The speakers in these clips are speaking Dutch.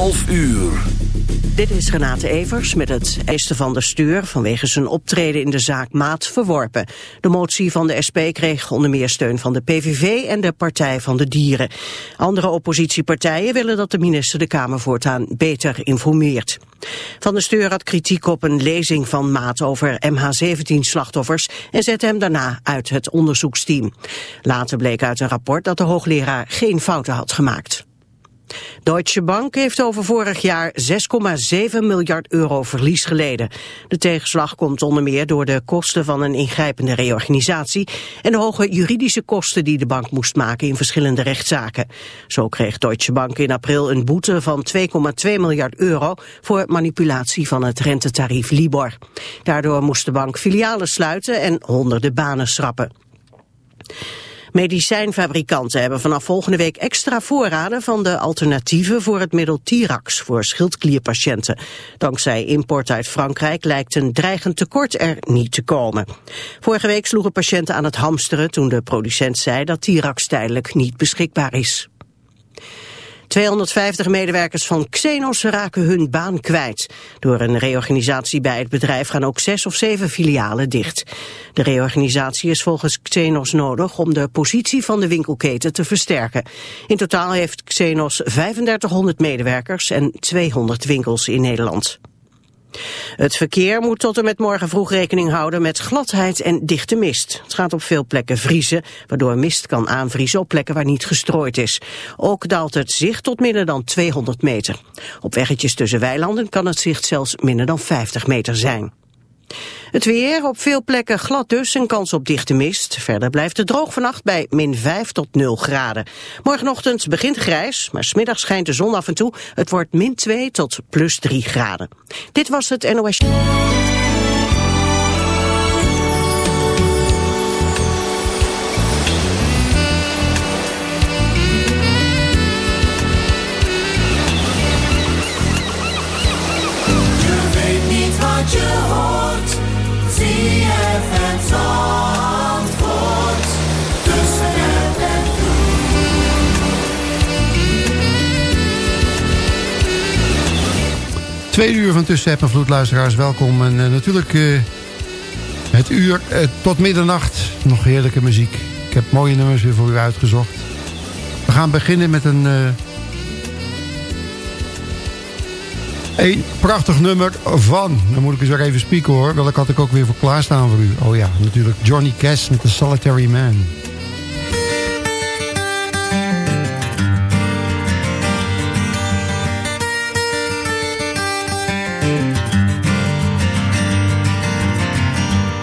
11 uur. Dit is Renate Evers met het eiste van de stuur vanwege zijn optreden in de zaak Maat verworpen. De motie van de SP kreeg onder meer steun van de PVV en de Partij van de Dieren. Andere oppositiepartijen willen dat de minister de Kamer voortaan beter informeert. Van de Steur had kritiek op een lezing van Maat over MH17-slachtoffers en zette hem daarna uit het onderzoeksteam. Later bleek uit een rapport dat de hoogleraar geen fouten had gemaakt. Deutsche Bank heeft over vorig jaar 6,7 miljard euro verlies geleden. De tegenslag komt onder meer door de kosten van een ingrijpende reorganisatie en de hoge juridische kosten die de bank moest maken in verschillende rechtszaken. Zo kreeg Deutsche Bank in april een boete van 2,2 miljard euro voor manipulatie van het rentetarief Libor. Daardoor moest de bank filialen sluiten en honderden banen schrappen. Medicijnfabrikanten hebben vanaf volgende week extra voorraden van de alternatieven voor het middel Tirax voor schildklierpatiënten. Dankzij import uit Frankrijk lijkt een dreigend tekort er niet te komen. Vorige week sloegen patiënten aan het hamsteren toen de producent zei dat Tirax tijdelijk niet beschikbaar is. 250 medewerkers van Xenos raken hun baan kwijt. Door een reorganisatie bij het bedrijf gaan ook zes of zeven filialen dicht. De reorganisatie is volgens Xenos nodig om de positie van de winkelketen te versterken. In totaal heeft Xenos 3500 medewerkers en 200 winkels in Nederland. Het verkeer moet tot en met morgen vroeg rekening houden met gladheid en dichte mist. Het gaat op veel plekken vriezen, waardoor mist kan aanvriezen op plekken waar niet gestrooid is. Ook daalt het zicht tot minder dan 200 meter. Op weggetjes tussen weilanden kan het zicht zelfs minder dan 50 meter zijn. Het weer, op veel plekken glad dus en kans op dichte mist. Verder blijft het droog vannacht bij min 5 tot 0 graden. Morgenochtend begint grijs, maar smiddag schijnt de zon af en toe. Het wordt min 2 tot plus 3 graden. Dit was het NOS. Tweede uur van Tussen App en Vloed, luisteraars, welkom. En uh, natuurlijk uh, het uur uh, tot middernacht. Nog heerlijke muziek. Ik heb mooie nummers weer voor u uitgezocht. We gaan beginnen met een... een prachtig nummer van... Dan moet ik eens weer even spieken hoor. Welk had ik ook weer voor klaarstaan voor u. Oh ja, natuurlijk Johnny Cash met The Solitary Man.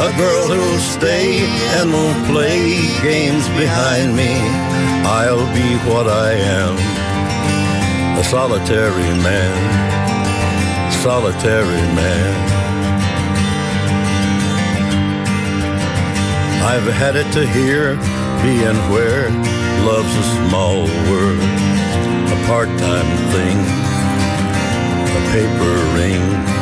a girl who'll stay and won't play games behind me. I'll be what I am, a solitary man, solitary man. I've had it to hear, being where love's a small word, a part-time thing, a paper ring.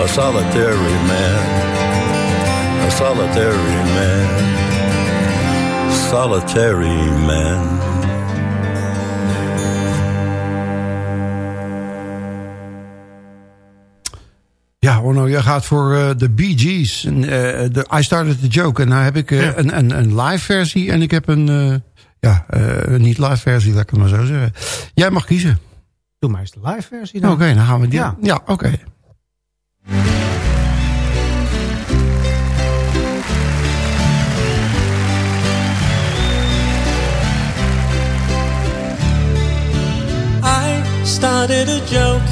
a solitary man, a solitary man, solitary man. Ja, Orno, jij gaat voor uh, de Bee Gees. En, uh, de I Started the Joke. En nou heb ik uh, ja. een, een, een live versie en ik heb een... ja, niet live versie, laat ik het maar zo zeggen. Jij mag kiezen. Doe maar eens de live versie dan. Oké, okay, dan gaan we die... Ja, ja oké. Okay. I started a joke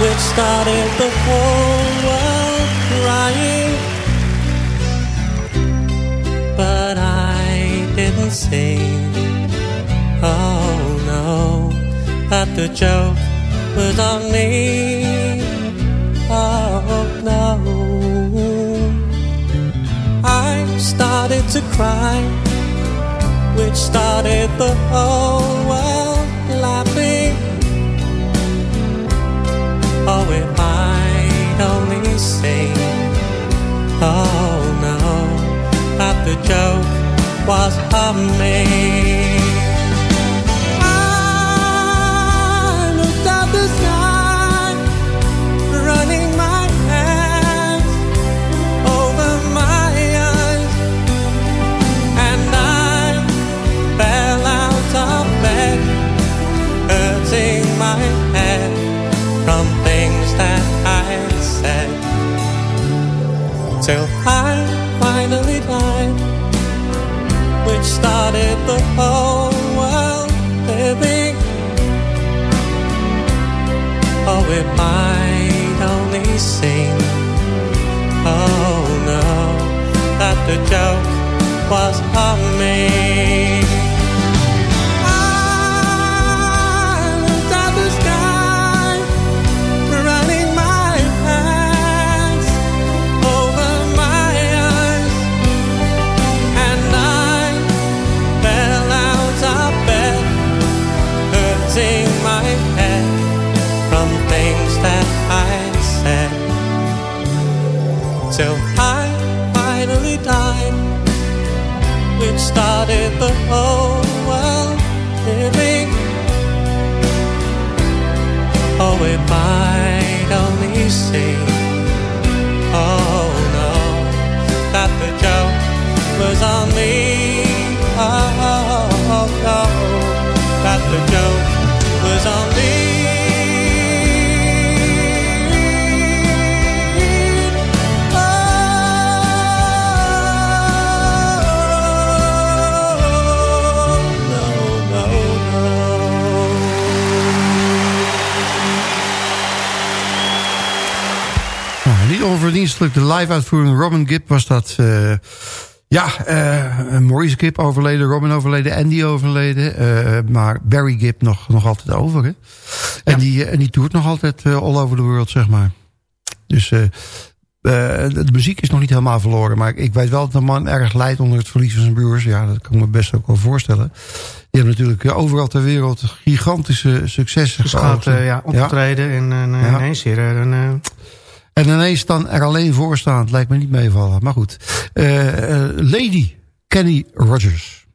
which started the whole world crying. But I didn't say, oh no, that the joke was on me. Oh no. I started to cry, which started the whole world laughing. Oh, if I'd only say, oh no, that the joke was of started the whole world living. Oh, if I'd only seen, oh no, that the joke was on me. Till I finally died, which started the whole world living. Oh, if I'd only seen, oh no, that the joke was on me. Onverdienstelijk de live-uitvoering. Robin Gibb was dat. Uh, ja, uh, Maurice Gibb overleden, Robin overleden, Andy overleden. Uh, maar Barry Gibb nog, nog altijd over. Hè? En, ja. die, en die toert nog altijd all over the world, zeg maar. Dus de muziek is nog niet helemaal verloren. Maar ik weet wel dat de man erg lijdt onder het verlies van zijn broers. Ja, dat kan ik me best ook wel voorstellen. Die hebben natuurlijk overal ter wereld gigantische successen dus gehad. ja, opgetreden ja. en, ja. ineens hier een... En ineens dan er alleen voor staan. lijkt me niet meevallen. Maar goed. Uh, Lady Kenny Rogers.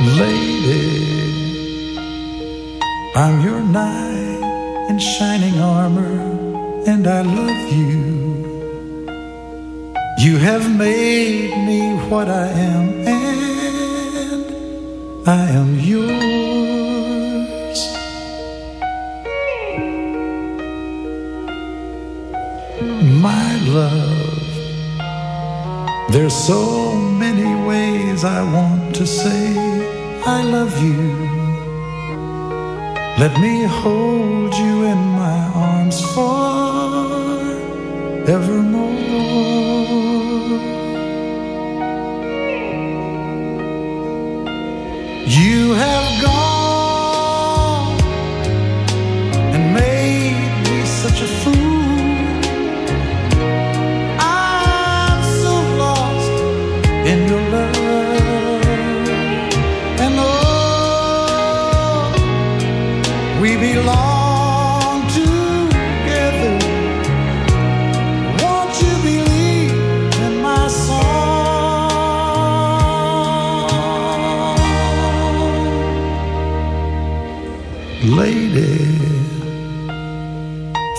Lady, I'm your knight in shining armor, and I love you. You have made me what I am, I am yours. My love, there's so many ways I want to say I love you. Let me hold you in my arms forevermore. You have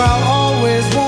I'll always want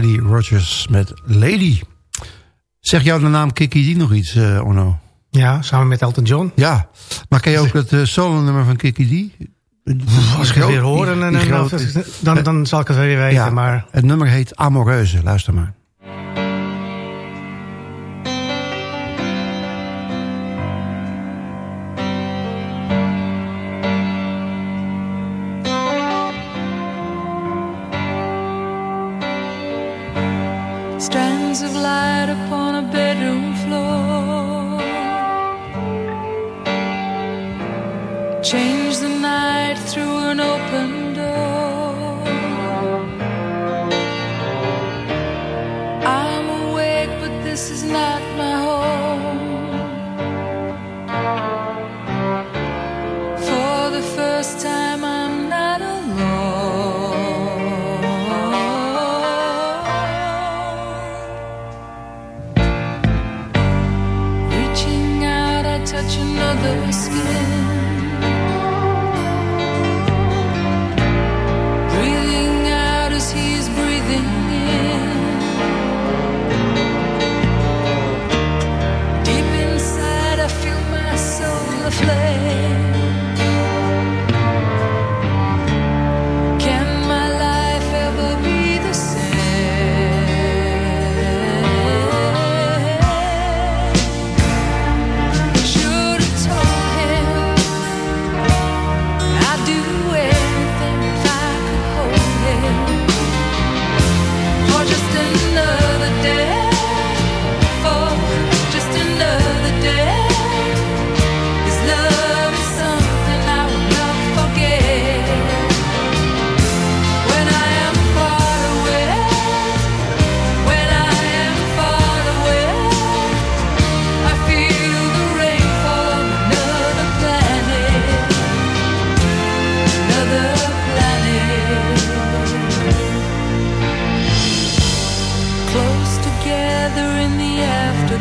Kenny Rogers met Lady. Zeg jou de naam Kiki D nog iets, eh Onno? Ja, samen met Elton John. Ja, maar ken je ook het uh, solo-nummer van Kiki D? Als ik het weer hoor, dan, die dan, dan, dan zal ik het weer weten. Ja, Maar Het nummer heet Amoreuze, luister maar. Strands of light upon a bedroom floor. Change the night through an open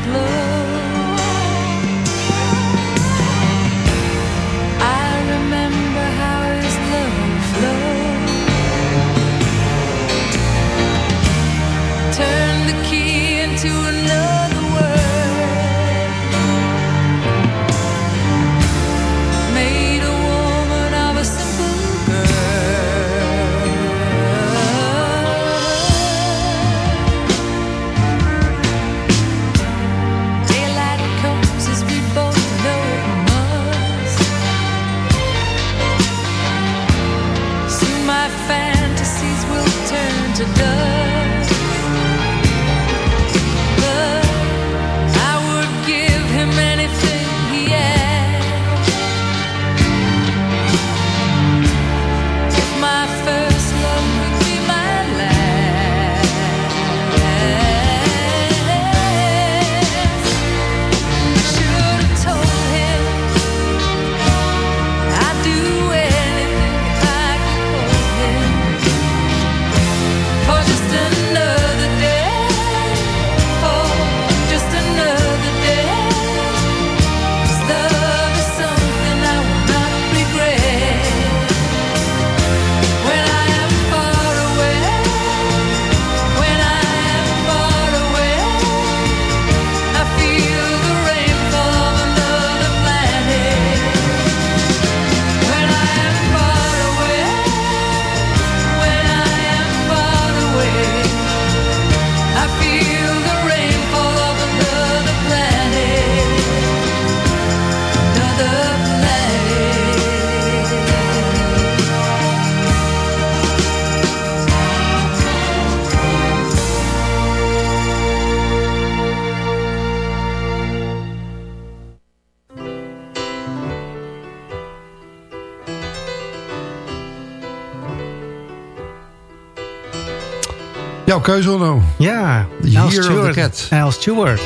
Blood. Jouw keuze, nou. Ja, Al Stewart. Cat. Al Stewart.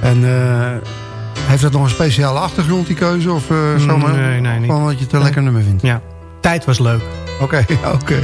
En eh, heeft dat nog een speciale achtergrond, die keuze? Of uh, zomaar? Nee, nee. Gewoon dat je het een lekker nummer vindt? Ja. Tijd was leuk. Oké, oké.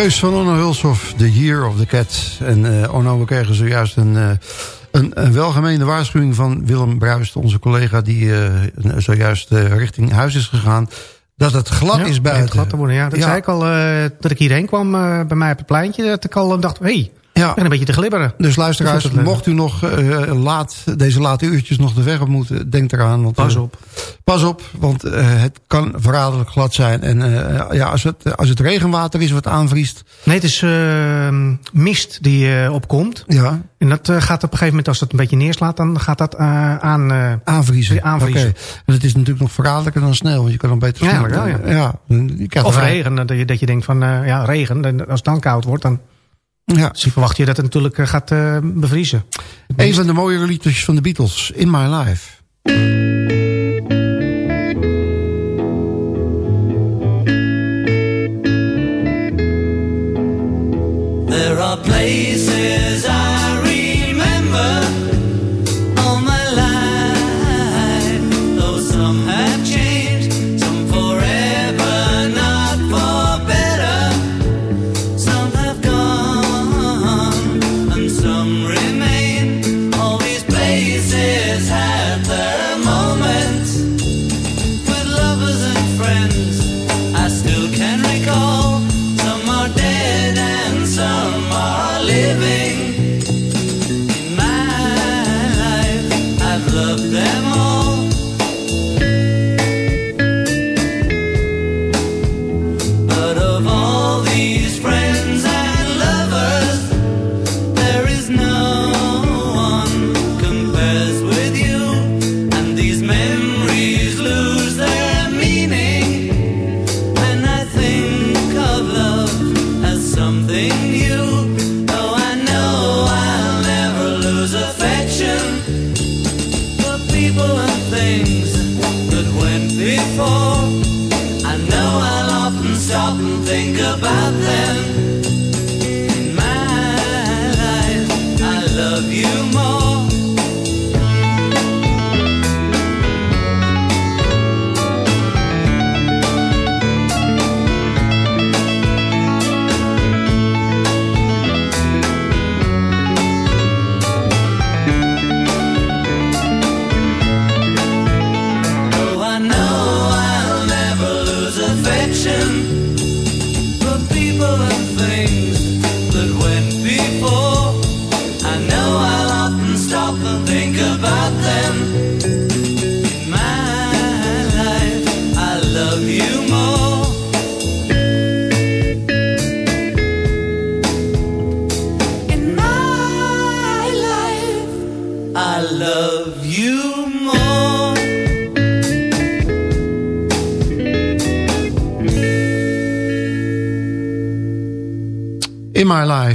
Keus van Onno Hulshoff, The Year of the Cat. En uh, Onno, we kregen zojuist een, uh, een, een welgemeende waarschuwing van Willem Bruist... onze collega die uh, zojuist richting huis is gegaan... dat het glad Ja, is buiten. glad te worden, ja. Dat Ja. zei ik al, eh, dat ik hierheen kwam eh, bij mij op het pleintje. Dat ik al dacht, hé, hey, Ja. begin een beetje te glibberen. Dus luisteraars, mocht u nog eh, laat, deze late uurtjes nog de weg op moeten... denk eraan. Want, Pas eh, op. Pas op, want eh, het kan verraderlijk glad zijn. En ja, als, het, als het regenwater is wat aanvriest... Nee, het is eh, mist die opkomt. Ja, En dat gaat op een gegeven moment, als het een beetje neerslaat... dan gaat dat aan... aanvriezen. Aanvriezen. Oké. En het is natuurlijk nog verraderlijker dan sneeuw. Want je kan dan beter Ja, sneeuw. wel, ja. ja. je of regen, dat je, dat je denkt van, ja, regen. En Als het dan koud wordt, dan Ja. verwacht je dat het natuurlijk eh, gaat eh, bevriezen. Een van de mooiere liedjes van de Beatles, In My Life. There are places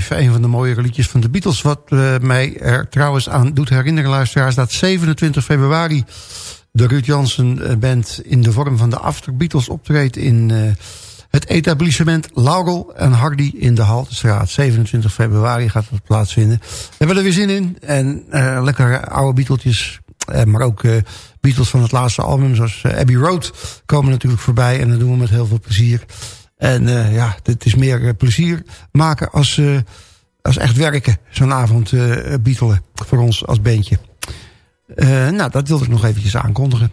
Life, een van de mooiere liedjes van de Beatles. Wat eh, mij er trouwens aan doet herinneren, luisteraars... dat 27 februari de Ruud Jansen eh, Band... in de vorm van de After Beatles optreedt... in eh, het etablissement Laurel en Hardy in de Haltestraat. 27 februari gaat dat plaatsvinden. We hebben er weer zin in. En eh, lekker oude Beatletjes... Maar ook Beatles van het laatste album, zoals Abbey Road... komen natuurlijk voorbij en dat doen we met heel veel plezier. En eh, ja, het is meer eh, plezier maken als, eh, als echt werken. Zo'n avond beatelen voor ons als bandje. Nou, dat wilde ik nog eventjes aankondigen.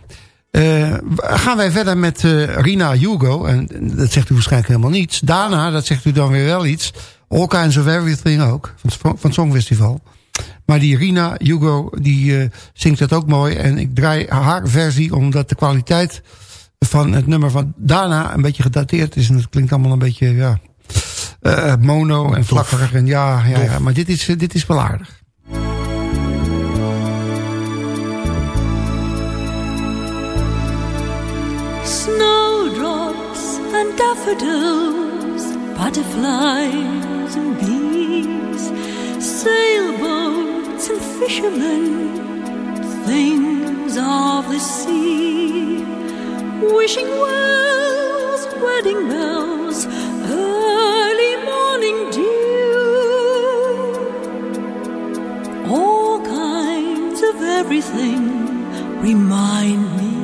Gaan wij verder met Rina Hugo. En dat zegt u waarschijnlijk helemaal niets. Daarna, dat zegt u dan weer wel iets. All Kinds of Everything ook. Van, van het Songfestival. Maar die Rina Hugo, die zingt dat ook mooi. En ik draai haar versie, omdat de kwaliteit van het nummer van Dana een beetje gedateerd is. En het klinkt allemaal een beetje, ja, eh, mono en vlakkerig. En ja, ja, ja, maar dit is, eh, dit is wel aardig. Snowdrops and daffodils, butterflies and bees, sailboats and fishermen, things of the sea, wishing wells, wedding bells, early morning dew, all kinds of everything remind me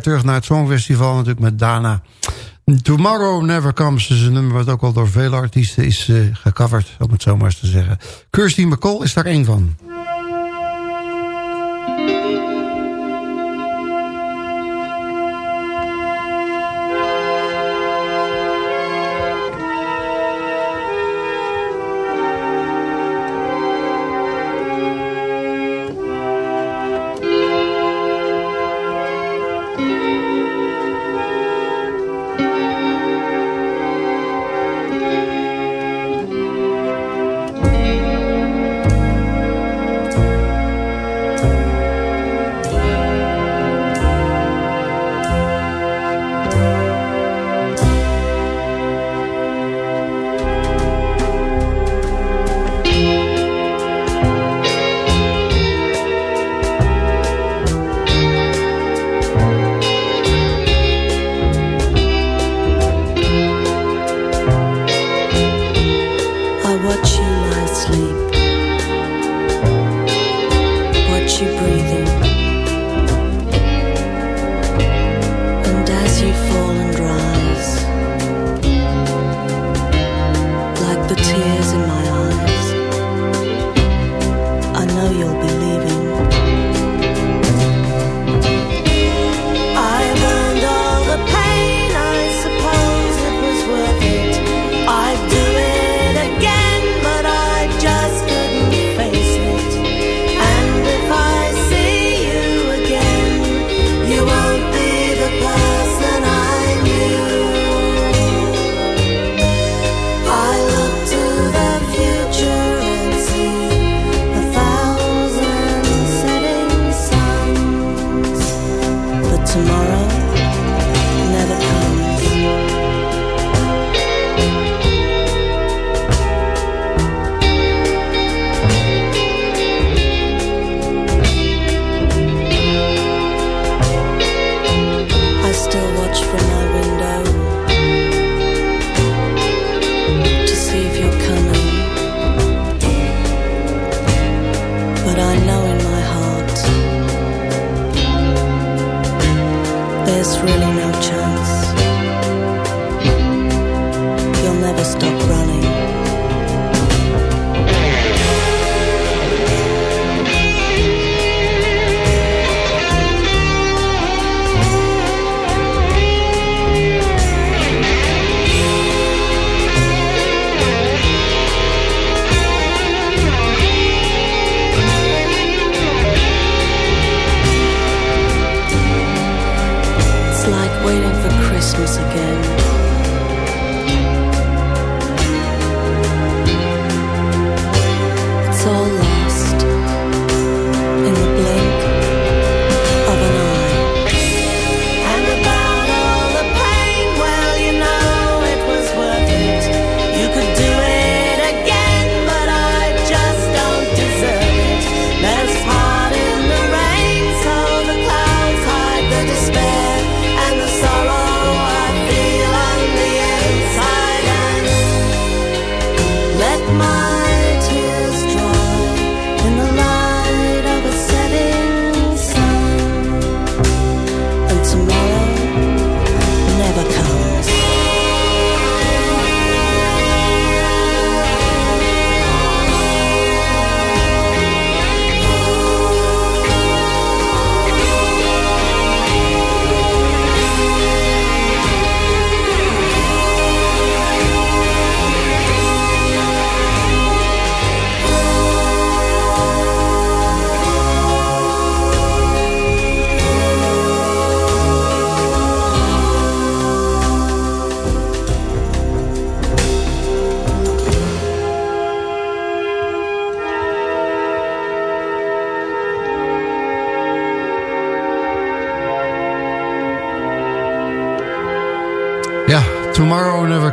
terug naar het Songfestival natuurlijk met Dana. Tomorrow Never Comes is een nummer wat ook al door vele artiesten is eh, gecoverd, om het zo maar eens te zeggen. Kirsty McCall is daar één van.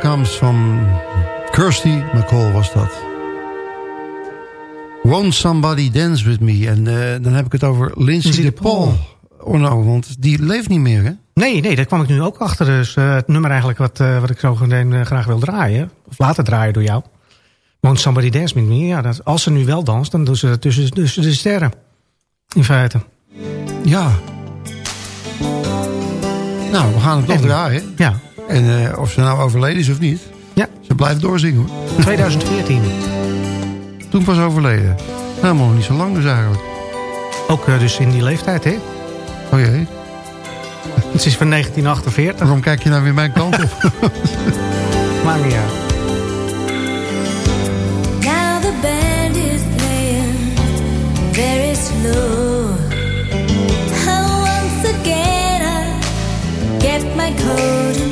Comes van Kirsty McCall was dat. Won't Somebody Dance With Me. En eh, dan heb ik het over Lindsay Lindsay de Paul. Oh nou, want die leeft niet meer, hè? Nee, nee, daar kwam ik nu ook achter. Dus eh, het nummer eigenlijk wat, eh, wat ik zo meteen, graag wil draaien. Of laten draaien door jou. Won't Somebody Dance With Me. Ja, dat, als ze nu wel danst, dan doen ze dat tussen, tussen de sterren. In feite. Ja. Nou, we gaan hem toch En- draaien. Ja. En eh, of ze nou overleden is of niet. Ja. Ze blijft doorzingen hoor. 2014. Toen pas overleden. Helemaal nog niet zo lang dus eigenlijk. Ook eh, dus in die leeftijd, hè? Oh jee. Het is van 1948. Waarom kijk je nou weer mijn kant op? Maakt niet uit. Now the band is playing very slow. And once again I get my coat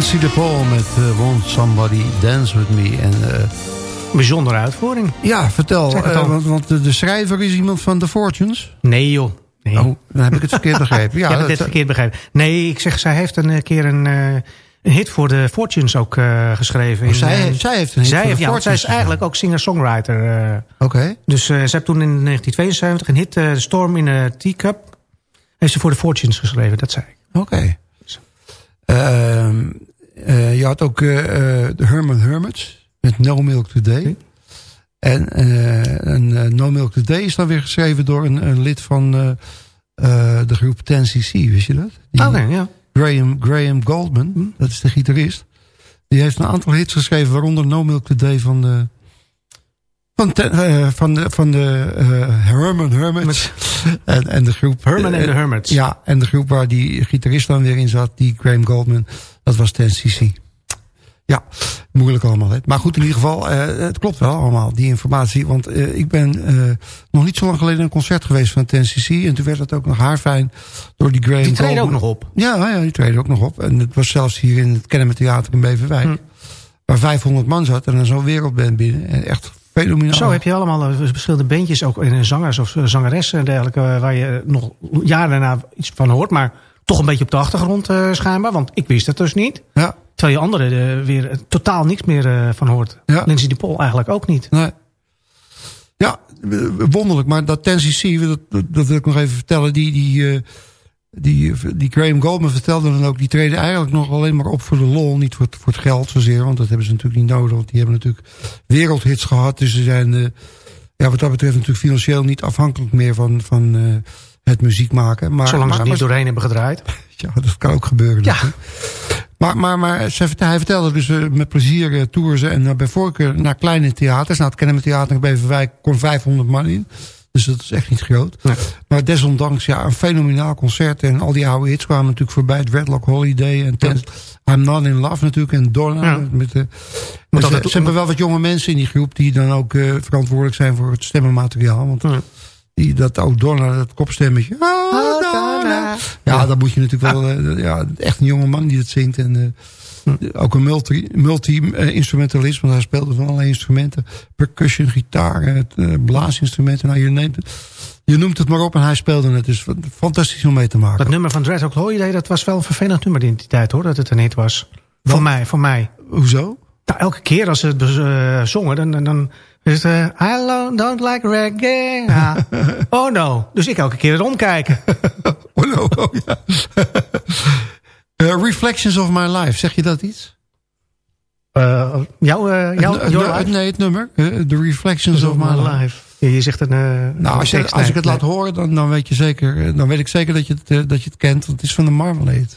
Lindsay de Paul met uh, Won't Somebody Dance With Me. En, uh, Bijzondere uitvoering. Ja, vertel. Het Uh, dan. want want de, de schrijver is iemand van The Fortunes. Nee joh. Nee. Oh, dan heb ik het verkeerd begrepen. Ja, dat dit verkeerd begrepen. Nee, ik zeg, zij heeft een eh, keer een, eh, een hit voor de Fortunes ook eh, geschreven. Oh, In, zij, eh, heeft- zij heeft een hit zij voor heeft, de ja, want zij Fortunes is eigenlijk ook singer-songwriter. eh. Oké. dus eh, ze heeft toen in 1972 een hit, eh, Storm in a Teacup, heeft ze voor de Fortunes geschreven, dat zei ik. Oké. Ehm, eh, je had ook eh, eh, de Herman Hermits met No Milk Today. En een, eh, No Milk Today is dan weer geschreven door een, een lid van de groep 10cc, wist je dat? Die- Oké, ja. Graham, Graham Goldman, dat is de gitarist. Die heeft een aantal hits geschreven, waaronder No Milk Today van de... Van, ten- van de, van de Herman Hermits. en, en de groep... Herman and the eh, Hermits. Ja, en de groep waar die gitarist dan weer in zat, die Graham Goldman, dat was 10cc. Ja, moeilijk allemaal. Hè. Maar goed, in ieder geval, eh, het klopt wel allemaal, die informatie. Want eh, ik ben eh, nog niet zo lang geleden in een concert geweest van 10cc. En toen werd het ook nog haarfijn door die Graham Die treden ook nog op. Ja, ja, die treden ook nog op. En het was zelfs hier in het Kennemer Theater in Beverwijk. Hm. Waar 500 man zat en dan zo'n wereldband binnen. En echt fenomenaal. Zo heb je allemaal verschillende bandjes, ook in zangers of zangeressen en dergelijke, waar je nog jaren daarna iets van hoort, maar toch een beetje op de achtergrond eh, schijnbaar, want ik wist het dus niet. Ja, Terwijl je anderen eh, weer eh, totaal niks meer van hoort. Ja. Lindsay de Pol eigenlijk ook niet. nee. Ja, wonderlijk. Maar dat 10cc, dat, dat, dat wil ik nog even vertellen. Die, die, die, die Graham Goldman vertelde dan ook... die treden eigenlijk nog alleen maar op voor de lol. Niet voor het, voor het geld zozeer. Want dat hebben ze natuurlijk niet nodig. Want die hebben natuurlijk wereldhits gehad. Dus ze zijn ja, wat dat betreft natuurlijk financieel niet afhankelijk meer van, van het muziek maken. Maar, Zolang ze maar, het niet maar- doorheen hebben gedraaid. Ja, dat kan ook gebeuren. Ja. Maar, maar, maar ze, hij vertelde dus eh, met plezier toeren ze. En uh, bij voorkeur naar kleine theaters. Nou, het Kennemer Theater in Beverwijk kon 500 man in. Dus dat is echt niet groot. Nee. Maar desondanks, ja, een fenomenaal concert. En al die oude hits kwamen natuurlijk voorbij. Het Redlock Holiday en Ten, I'm Not In Love natuurlijk. En Donna. Ja. Met, de dus, dat- eh, ze hebben wel wat jonge mensen in die groep... die dan ook uh, verantwoordelijk zijn voor het stemmenmateriaal. Want Ja. Die, dat ook Donna, dat kopstemmetje. Oh, Donna. Ja, dat moet je natuurlijk wel... eh, ja, echt een jonge man die dat zingt. En uh, ook een multi- multi-instrumentalist. want hij speelde van allerlei instrumenten. Percussion, gitaar, het, uh, blaasinstrumenten. Nou, je, neemt je noemt het maar op en hij speelde het. Dus fantastisch om mee te maken. Dat nummer van Dreadlock Holiday, dat was wel een vervelend nummer in die tijd hoor. Dat het een hit was. Voor mij, voor mij. Hoezo? Nou, elke keer als ze het uh, zongen, dan, dan, het... Uh, I don't like reggae. Oh no. Dus ik elke keer rondkijken. oh no, oh, ja. uh, Reflections of My Life, zeg je dat iets? Uh, jouw, uh, jouw, het, het, nee, het nummer. The Reflections of, My, Life. life. Ja, je zegt een. Nou, als, je, als ik het nee. laat horen, dan, dan weet je zeker, dan weet ik zeker dat je het, dat je het kent. Want het is van de Marmalade.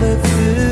的字。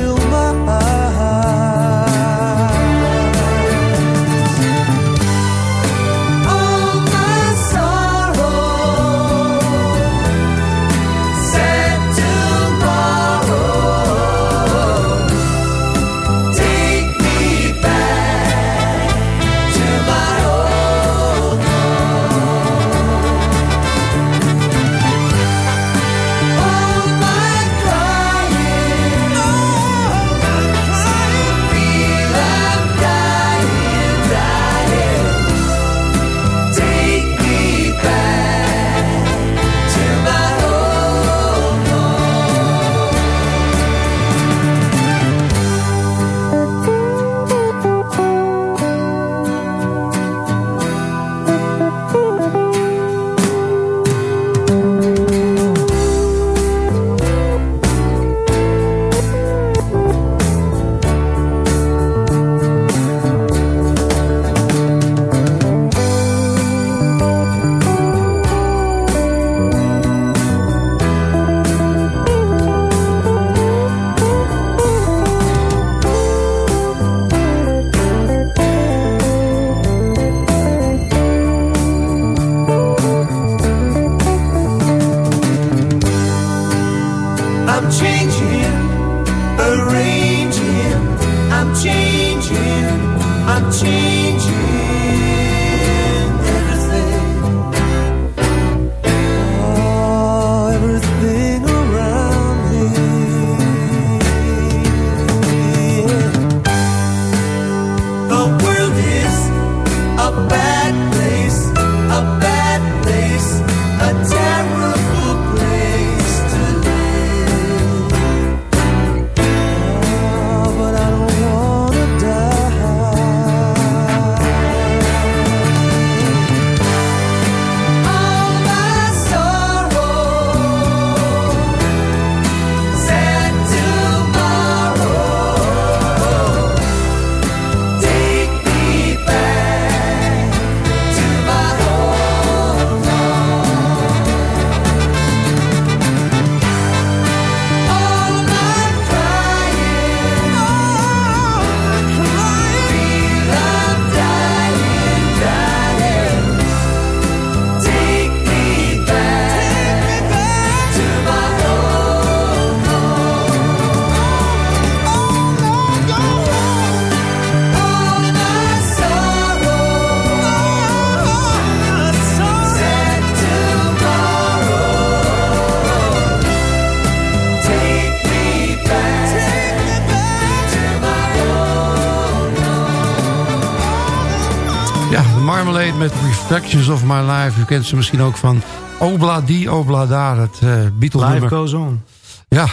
Met Reflections of My Life. U kent ze misschien ook van Obla die, Obla daar. Het eh Beatle Life nummer. goes on. Ja,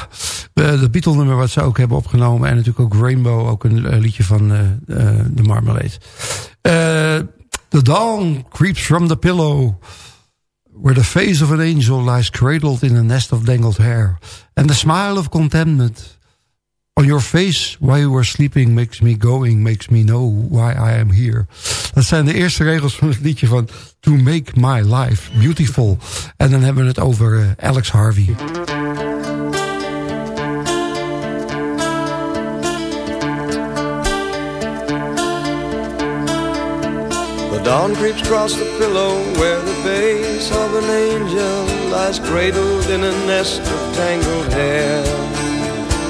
eh, de Beatle nummer wat ze ook hebben opgenomen. En natuurlijk ook Rainbow, ook een eh, liedje van de Marmalade. The dawn creeps from the pillow. Where the face of an angel lies cradled in a nest of dangled hair. And the smile of contentment on your face while you were sleeping makes me going, makes me know why I am here. Dat zijn de eerste regels van het liedje van To Make My Life Beautiful. En dan hebben we het over eh, Alex Harvey. The dawn creeps across the pillow where the face of an angel lies cradled in a nest of tangled hair.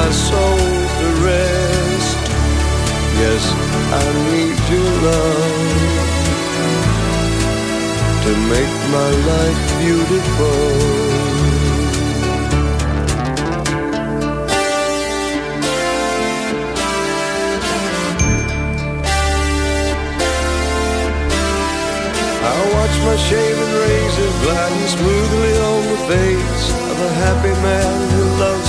my soul to rest. Yes, I need your love to make my life beautiful. I watch my shaven razor gliding smoothly on the face of a happy man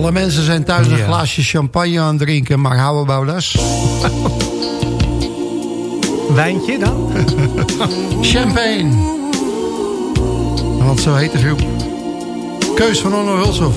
Alle mensen zijn thuis een glaasje champagne aan het drinken, maar hou wel us. Wijntje dan? Champagne. Want zo heet de groep. Keus van Onno Hulshoff.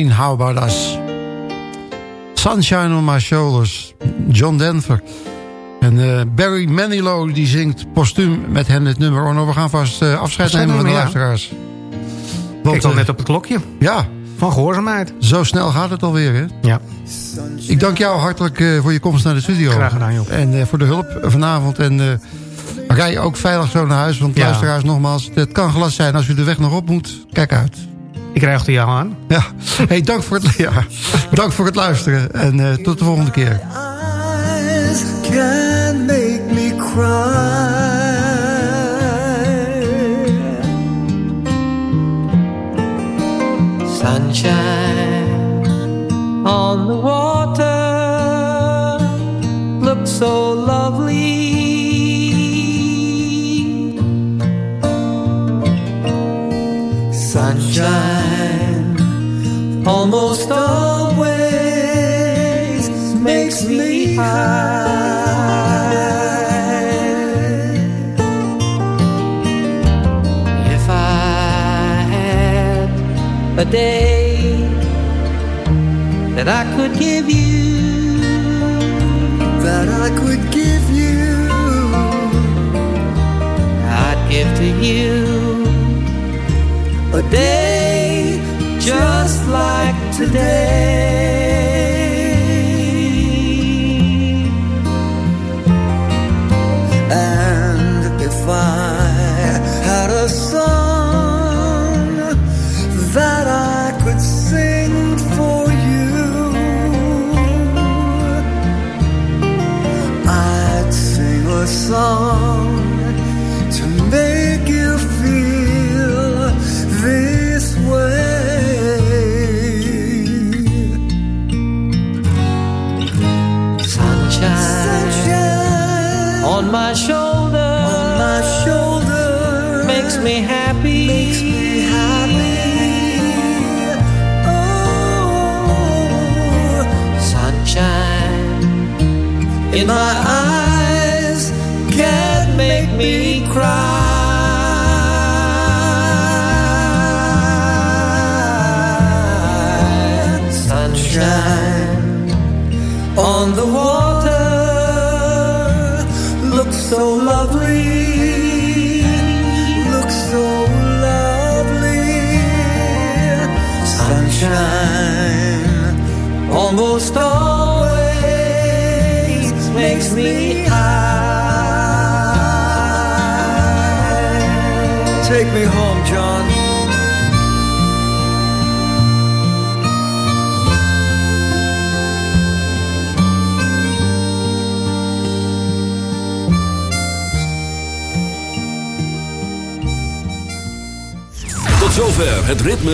How About Us. Sunshine on My Shoulders, John Denver. En eh, Barry Manilow die zingt postuum met hem dit nummer. Oh, nou, we gaan vast eh, afscheid nemen van de luisteraars. Want, Kijk al eh, net op het klokje. Ja. Van gehoorzaamheid. Zo snel gaat het alweer, hè? Ja. Ik dank jou hartelijk voor je komst naar de studio. Graag gedaan, Job. En voor de hulp vanavond. En rij ook veilig zo naar huis. Want luisteraars, nogmaals, het kan glad zijn als u de weg nog op moet. Kijk uit. Ik krijg achter jou aan. Ja, hey, dank, voor het, ja. dank voor het luisteren. En eh, tot de volgende keer. eyes can make me cry. Sunshine on the water looks so lovely. Sunshine almost always makes me high. If I had a day that I could give you, that I could give you. I'd give to you a day like today.